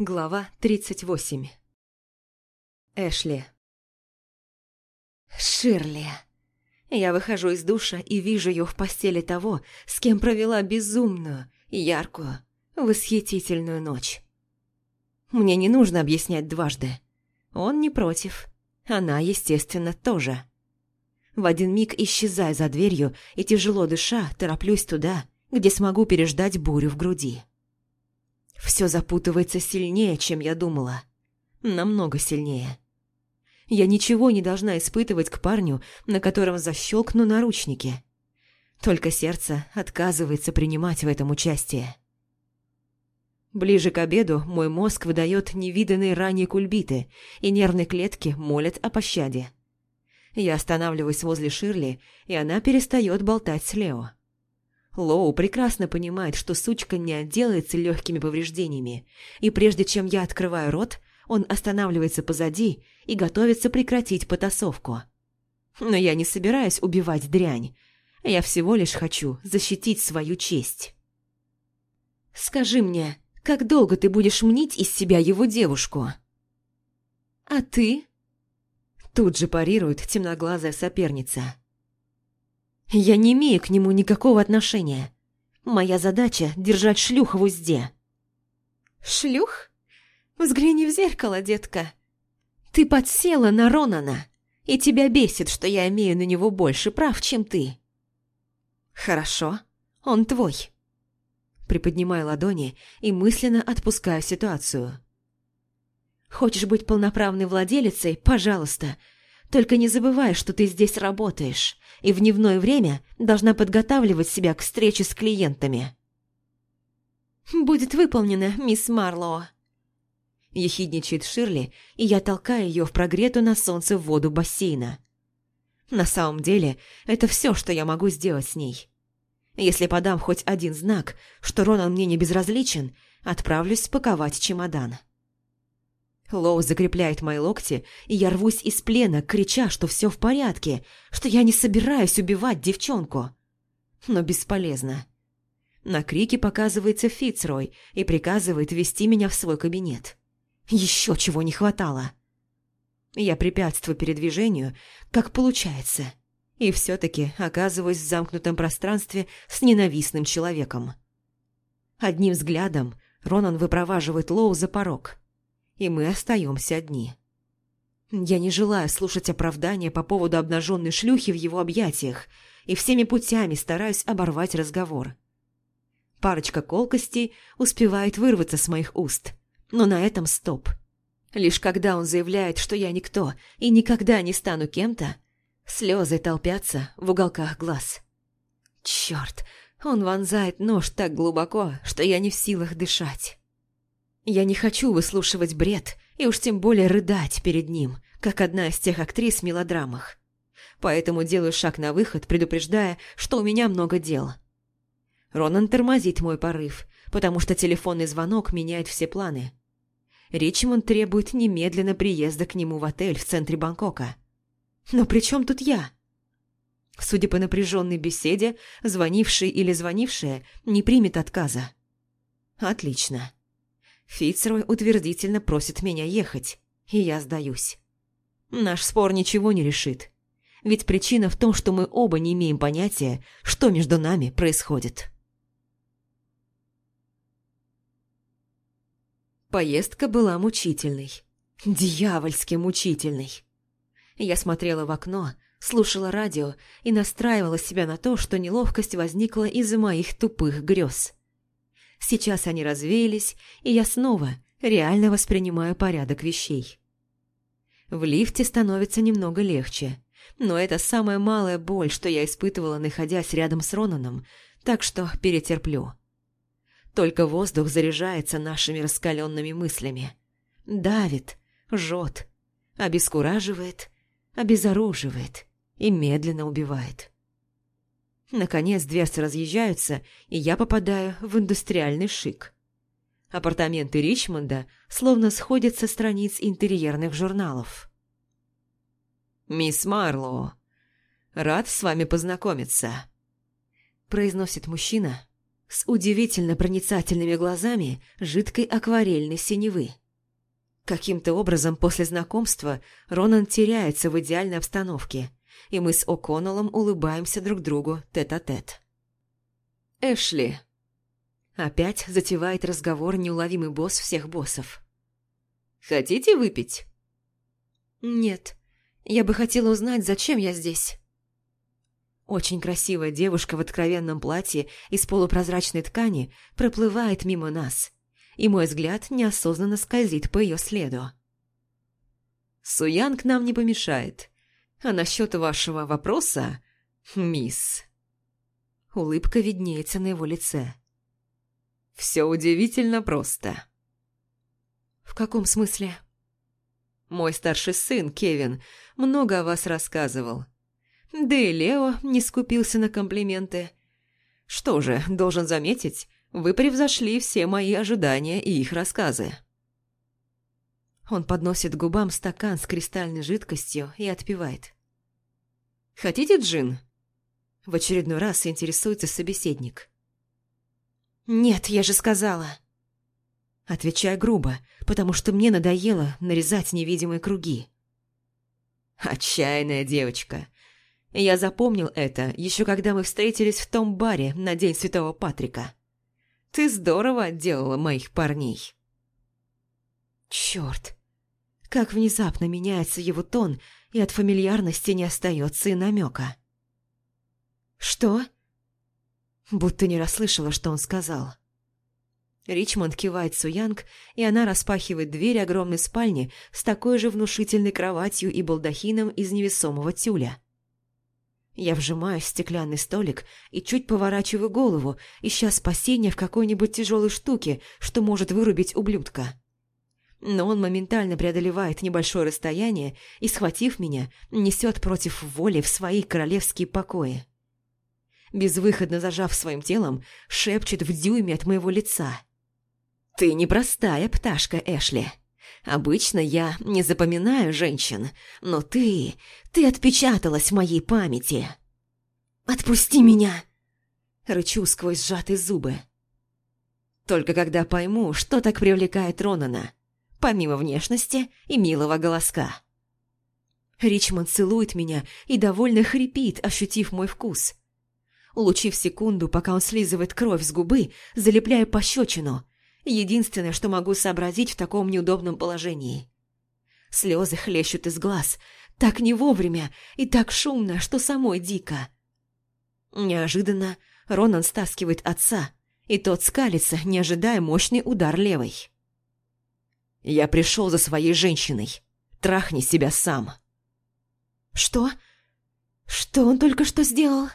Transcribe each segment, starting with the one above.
Глава 38 Эшли Ширли. Я выхожу из душа и вижу ее в постели того, с кем провела безумную, яркую, восхитительную ночь. Мне не нужно объяснять дважды. Он не против. Она, естественно, тоже. В один миг исчезаю за дверью и, тяжело дыша, тороплюсь туда, где смогу переждать бурю в груди. Все запутывается сильнее, чем я думала. Намного сильнее. Я ничего не должна испытывать к парню, на котором защелкну наручники. Только сердце отказывается принимать в этом участие. Ближе к обеду мой мозг выдает невиданные ранее кульбиты, и нервные клетки молят о пощаде. Я останавливаюсь возле Ширли, и она перестает болтать с Лео. Лоу прекрасно понимает, что сучка не отделается легкими повреждениями, и прежде чем я открываю рот, он останавливается позади и готовится прекратить потасовку. Но я не собираюсь убивать дрянь. Я всего лишь хочу защитить свою честь. «Скажи мне, как долго ты будешь мнить из себя его девушку?» «А ты?» Тут же парирует темноглазая соперница. Я не имею к нему никакого отношения. Моя задача – держать шлюх в узде. Шлюх? Взгляни в зеркало, детка. Ты подсела на Ронана, и тебя бесит, что я имею на него больше прав, чем ты. Хорошо, он твой. Приподнимаю ладони и мысленно отпускаю ситуацию. Хочешь быть полноправной владелицей? Пожалуйста – только не забывай, что ты здесь работаешь, и в дневное время должна подготавливать себя к встрече с клиентами». «Будет выполнено, мисс Марлоу», – ехидничает Ширли, и я толкаю ее в прогретую на солнце воду бассейна. На самом деле, это все, что я могу сделать с ней. Если подам хоть один знак, что Ронан мне не безразличен, отправлюсь спаковать чемодан. Лоу закрепляет мои локти, и я рвусь из плена, крича, что все в порядке, что я не собираюсь убивать девчонку. Но бесполезно. На крике показывается Фицрой и приказывает вести меня в свой кабинет. Еще чего не хватало. Я препятствую передвижению, как получается, и все-таки оказываюсь в замкнутом пространстве с ненавистным человеком. Одним взглядом Ронан выпроваживает Лоу за порог – и мы остаемся одни. Я не желаю слушать оправдания по поводу обнаженной шлюхи в его объятиях и всеми путями стараюсь оборвать разговор. Парочка колкостей успевает вырваться с моих уст, но на этом стоп. Лишь когда он заявляет, что я никто и никогда не стану кем-то, слезы толпятся в уголках глаз. Черт, он вонзает нож так глубоко, что я не в силах дышать. Я не хочу выслушивать бред и уж тем более рыдать перед ним, как одна из тех актрис в мелодрамах. Поэтому делаю шаг на выход, предупреждая, что у меня много дел. Ронан тормозит мой порыв, потому что телефонный звонок меняет все планы. Ричмонд требует немедленно приезда к нему в отель в центре Бангкока. Но при чем тут я? Судя по напряженной беседе, звонивший или звонившая не примет отказа. Отлично. Фицрой утвердительно просит меня ехать, и я сдаюсь. Наш спор ничего не решит. Ведь причина в том, что мы оба не имеем понятия, что между нами происходит. Поездка была мучительной. Дьявольски мучительной. Я смотрела в окно, слушала радио и настраивала себя на то, что неловкость возникла из-за моих тупых грез. Сейчас они развеялись, и я снова реально воспринимаю порядок вещей. В лифте становится немного легче, но это самая малая боль, что я испытывала, находясь рядом с Ронаном, так что перетерплю. Только воздух заряжается нашими раскаленными мыслями. Давит, жжет, обескураживает, обезоруживает и медленно убивает. Наконец дверцы разъезжаются, и я попадаю в индустриальный шик. Апартаменты Ричмонда словно сходят со страниц интерьерных журналов. «Мисс Марлоу, рад с вами познакомиться», – произносит мужчина, с удивительно проницательными глазами жидкой акварельной синевы. Каким-то образом после знакомства Ронан теряется в идеальной обстановке, и мы с О'Коннеллом улыбаемся друг другу тет-а-тет. -тет. «Эшли!» Опять затевает разговор неуловимый босс всех боссов. «Хотите выпить?» «Нет, я бы хотела узнать, зачем я здесь». Очень красивая девушка в откровенном платье из полупрозрачной ткани проплывает мимо нас, и мой взгляд неосознанно скользит по ее следу. Суян к нам не помешает. А насчет вашего вопроса, мисс... Улыбка виднеется на его лице. Все удивительно просто. В каком смысле? Мой старший сын, Кевин, много о вас рассказывал. Да и Лео не скупился на комплименты. Что же, должен заметить, вы превзошли все мои ожидания и их рассказы. Он подносит к губам стакан с кристальной жидкостью и отпивает. «Хотите джин?» В очередной раз интересуется собеседник. «Нет, я же сказала». Отвечаю грубо, потому что мне надоело нарезать невидимые круги. «Отчаянная девочка. Я запомнил это, еще когда мы встретились в том баре на День Святого Патрика. Ты здорово отделала моих парней. Черт, как внезапно меняется его тон, и от фамильярности не остается и намека. Что? Будто не расслышала, что он сказал. Ричмонд кивает Суянг, и она распахивает дверь огромной спальни с такой же внушительной кроватью и балдахином из невесомого тюля. Я вжимаю стеклянный столик и чуть поворачиваю голову, ища спасения в какой-нибудь тяжелой штуке, что может вырубить ублюдка. Но он моментально преодолевает небольшое расстояние и, схватив меня, несет против воли в свои королевские покои. Безвыходно зажав своим телом, шепчет в дюйме от моего лица. «Ты непростая пташка, Эшли!» Обычно я не запоминаю женщин, но ты... ты отпечаталась в моей памяти. «Отпусти меня!» Рычу сквозь сжатые зубы. Только когда пойму, что так привлекает Ронана, помимо внешности и милого голоска. Ричмонд целует меня и довольно хрипит, ощутив мой вкус. Улучив секунду, пока он слизывает кровь с губы, залепляя пощечину, Единственное, что могу сообразить в таком неудобном положении. Слезы хлещут из глаз, так не вовремя и так шумно, что самой дико. Неожиданно Ронан стаскивает отца, и тот скалится, не ожидая мощный удар левой. «Я пришел за своей женщиной. Трахни себя сам». «Что? Что он только что сделал?»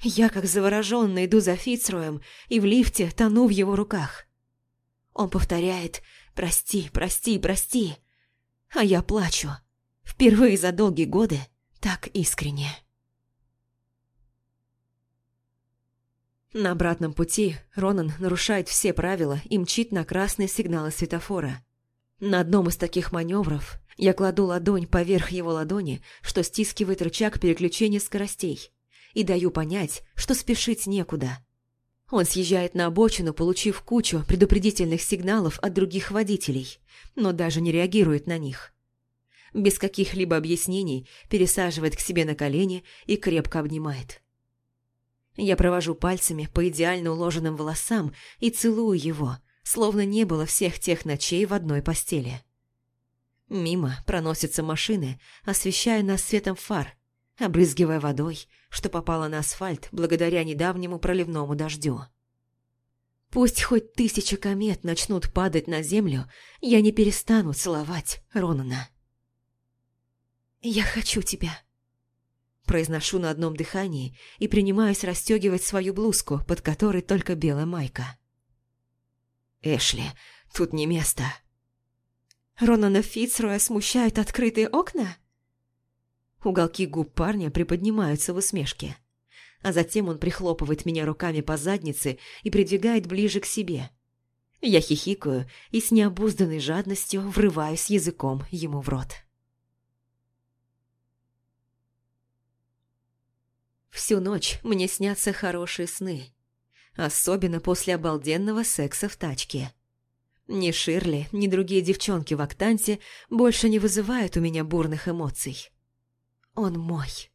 Я, как заворожённая, иду за Фицроем и в лифте тону в его руках. Он повторяет «Прости, прости, прости», а я плачу. Впервые за долгие годы так искренне. На обратном пути Ронан нарушает все правила и мчит на красные сигналы светофора. На одном из таких маневров я кладу ладонь поверх его ладони, что стискивает рычаг переключения скоростей и даю понять, что спешить некуда. Он съезжает на обочину, получив кучу предупредительных сигналов от других водителей, но даже не реагирует на них. Без каких-либо объяснений пересаживает к себе на колени и крепко обнимает. Я провожу пальцами по идеально уложенным волосам и целую его, словно не было всех тех ночей в одной постели. Мимо проносятся машины, освещая нас светом фар, обрызгивая водой, что попало на асфальт благодаря недавнему проливному дождю. Пусть хоть тысячи комет начнут падать на землю, я не перестану целовать Ронана. «Я хочу тебя», – произношу на одном дыхании и принимаюсь расстегивать свою блузку, под которой только белая майка. «Эшли, тут не место». Ронана Фицроя смущают открытые окна? Уголки губ парня приподнимаются в усмешке. А затем он прихлопывает меня руками по заднице и придвигает ближе к себе. Я хихикаю и с необузданной жадностью врываюсь языком ему в рот. Всю ночь мне снятся хорошие сны. Особенно после обалденного секса в тачке. Ни Ширли, ни другие девчонки в Актанте больше не вызывают у меня бурных эмоций. Он мой.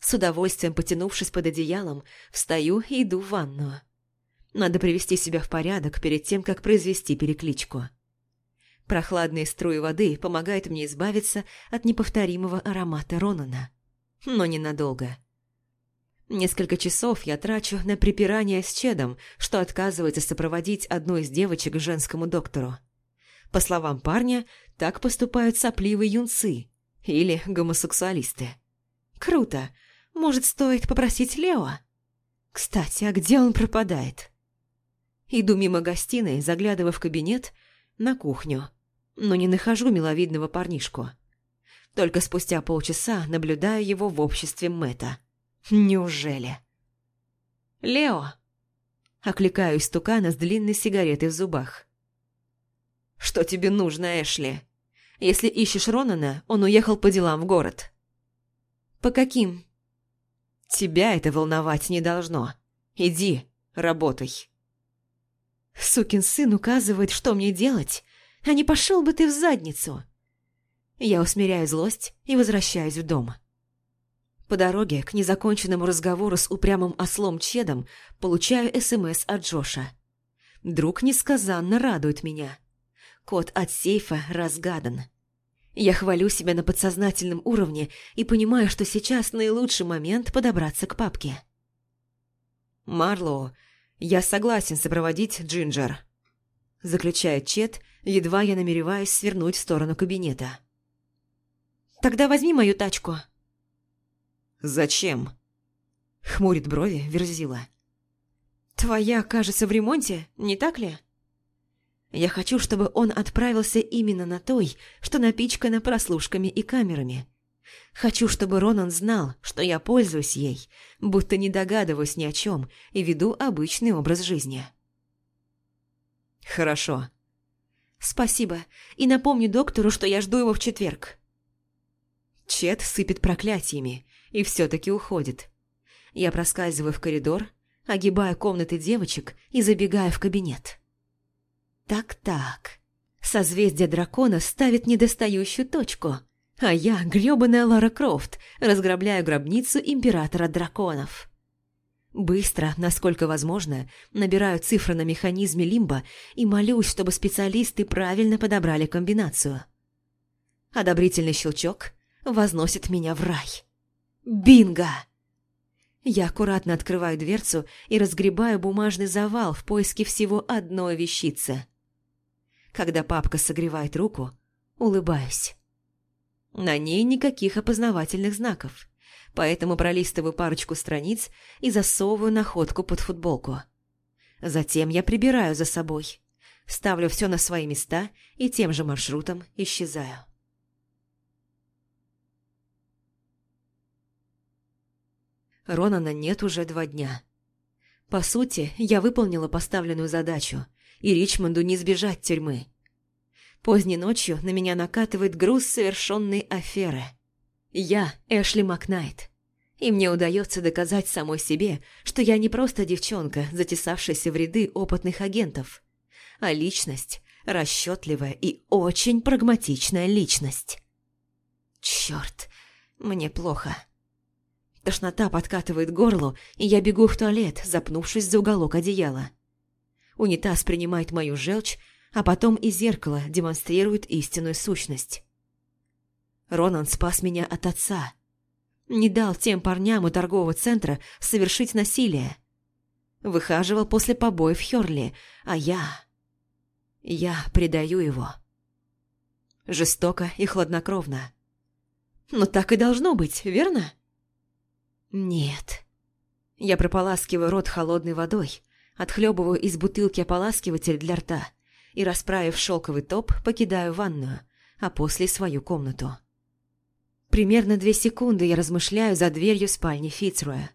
С удовольствием потянувшись под одеялом, встаю и иду в ванную. Надо привести себя в порядок перед тем, как произвести перекличку. Прохладные струи воды помогают мне избавиться от неповторимого аромата Ронана. Но ненадолго. Несколько часов я трачу на припирание с Чедом, что отказывается сопроводить одну из девочек к женскому доктору. По словам парня, так поступают сопливые юнцы или гомосексуалисты. Круто. Может, стоит попросить Лео? Кстати, а где он пропадает? Иду мимо гостиной, заглядывая в кабинет, на кухню, но не нахожу миловидного парнишку. Только спустя полчаса наблюдаю его в обществе Мэта. Неужели? «Лео!» Окликаю истукана с длинной сигаретой в зубах. «Что тебе нужно, Эшли? Если ищешь Ронана, он уехал по делам в город». «По каким?» «Тебя это волновать не должно. Иди, работай». Сукин сын указывает, что мне делать, а не пошел бы ты в задницу. Я усмиряю злость и возвращаюсь в дом. По дороге к незаконченному разговору с упрямым ослом Чедом получаю СМС от Джоша. Друг несказанно радует меня. Код от сейфа разгадан. Я хвалю себя на подсознательном уровне и понимаю, что сейчас наилучший момент подобраться к папке. «Марлоу, я согласен сопроводить Джинджер», – заключает Чет, едва я намереваюсь свернуть в сторону кабинета. «Тогда возьми мою тачку», «Зачем?» — хмурит брови Верзила. «Твоя, кажется, в ремонте, не так ли?» Я хочу, чтобы он отправился именно на той, что напичкана прослушками и камерами. Хочу, чтобы Ронан знал, что я пользуюсь ей, будто не догадываюсь ни о чем и веду обычный образ жизни. Хорошо. Спасибо. И напомню доктору, что я жду его в четверг. Чет сыпет проклятиями, и все-таки уходит. Я проскальзываю в коридор, огибаю комнаты девочек и забегаю в кабинет. Так-так. Созвездие дракона ставит недостающую точку, а я, грёбаная Лара Крофт, разграбляю гробницу императора драконов. Быстро, насколько возможно, набираю цифры на механизме лимба и молюсь, чтобы специалисты правильно подобрали комбинацию. Одобрительный щелчок возносит меня в рай. Бинго! Я аккуратно открываю дверцу и разгребаю бумажный завал в поиске всего одной вещицы. Когда папка согревает руку, улыбаюсь. На ней никаких опознавательных знаков, поэтому пролистываю парочку страниц и засовываю находку под футболку. Затем я прибираю за собой, ставлю все на свои места и тем же маршрутом исчезаю. Ронана нет уже два дня. По сути, я выполнила поставленную задачу, и Ричмонду не сбежать тюрьмы. Поздней ночью на меня накатывает груз совершенной аферы. Я Эшли Макнайт, и мне удается доказать самой себе, что я не просто девчонка, затесавшаяся в ряды опытных агентов, а личность, расчетливая и очень прагматичная личность. Черт, мне плохо. Тошнота подкатывает горло, и я бегу в туалет, запнувшись за уголок одеяла. Унитаз принимает мою желчь, а потом и зеркало демонстрирует истинную сущность. Ронан спас меня от отца. Не дал тем парням у торгового центра совершить насилие. Выхаживал после побоев Хёрли, а я... Я предаю его. Жестоко и хладнокровно. Но так и должно быть, верно? Нет. Я прополаскиваю рот холодной водой, отхлебываю из бутылки ополаскиватель для рта и, расправив шелковый топ, покидаю ванную, а после свою комнату. Примерно две секунды я размышляю за дверью спальни Фицруя.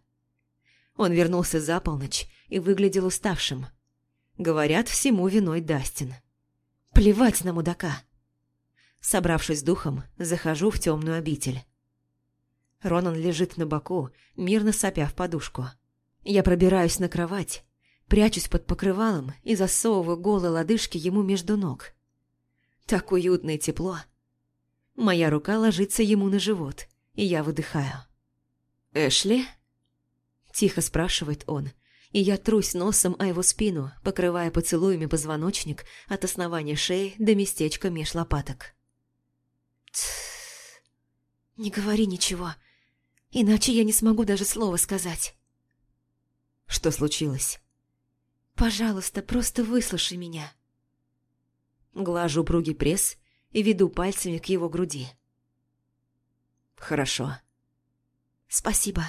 Он вернулся за полночь и выглядел уставшим. Говорят, всему виной Дастин. Плевать на мудака. Собравшись духом, захожу в темную обитель. Ронан лежит на боку, мирно сопя в подушку. Я пробираюсь на кровать Прячусь под покрывалом и засовываю голые лодыжки ему между ног. Так уютно и тепло. Моя рука ложится ему на живот, и я выдыхаю. «Эшли?» Тихо спрашивает он, и я трусь носом о его спину, покрывая поцелуями позвоночник от основания шеи до местечка меж лопаток. Тссс. Не говори ничего, иначе я не смогу даже слова сказать. Что случилось? Пожалуйста, просто выслушай меня. Глажу упругий пресс и веду пальцами к его груди. Хорошо. Спасибо.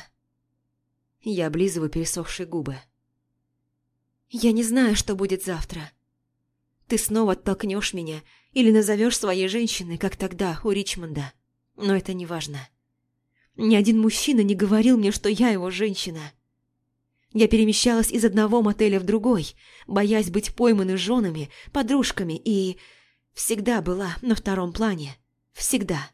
Я облизываю пересохшие губы. Я не знаю, что будет завтра. Ты снова оттолкнешь меня или назовешь своей женщиной, как тогда у Ричмонда. Но это не важно. Ни один мужчина не говорил мне, что я его женщина. Я перемещалась из одного мотеля в другой, боясь быть пойманной женами, подружками и... Всегда была на втором плане. Всегда.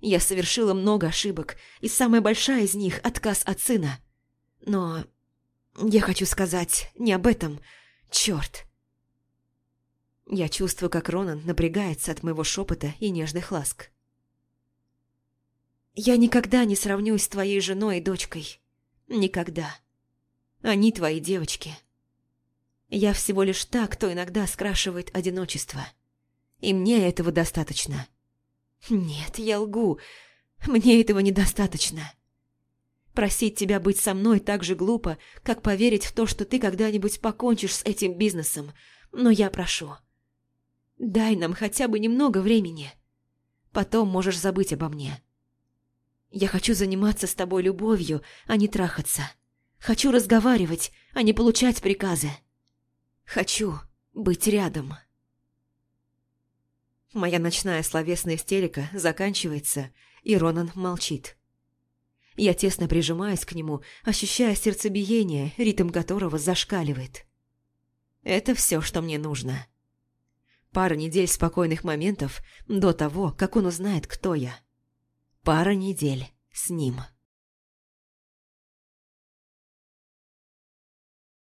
Я совершила много ошибок, и самая большая из них – отказ от сына. Но я хочу сказать не об этом. Черт. Я чувствую, как Ронан напрягается от моего шепота и нежных ласк. Я никогда не сравнюсь с твоей женой и дочкой. Никогда. Они твои девочки. Я всего лишь та, кто иногда скрашивает одиночество. И мне этого достаточно. Нет, я лгу. Мне этого недостаточно. Просить тебя быть со мной так же глупо, как поверить в то, что ты когда-нибудь покончишь с этим бизнесом. Но я прошу. Дай нам хотя бы немного времени. Потом можешь забыть обо мне. Я хочу заниматься с тобой любовью, а не трахаться. Хочу разговаривать, а не получать приказы. Хочу быть рядом. Моя ночная словесная истерика заканчивается, и Ронан молчит. Я тесно прижимаюсь к нему, ощущая сердцебиение, ритм которого зашкаливает. Это все, что мне нужно. Пара недель спокойных моментов до того, как он узнает, кто я. Пара недель с ним.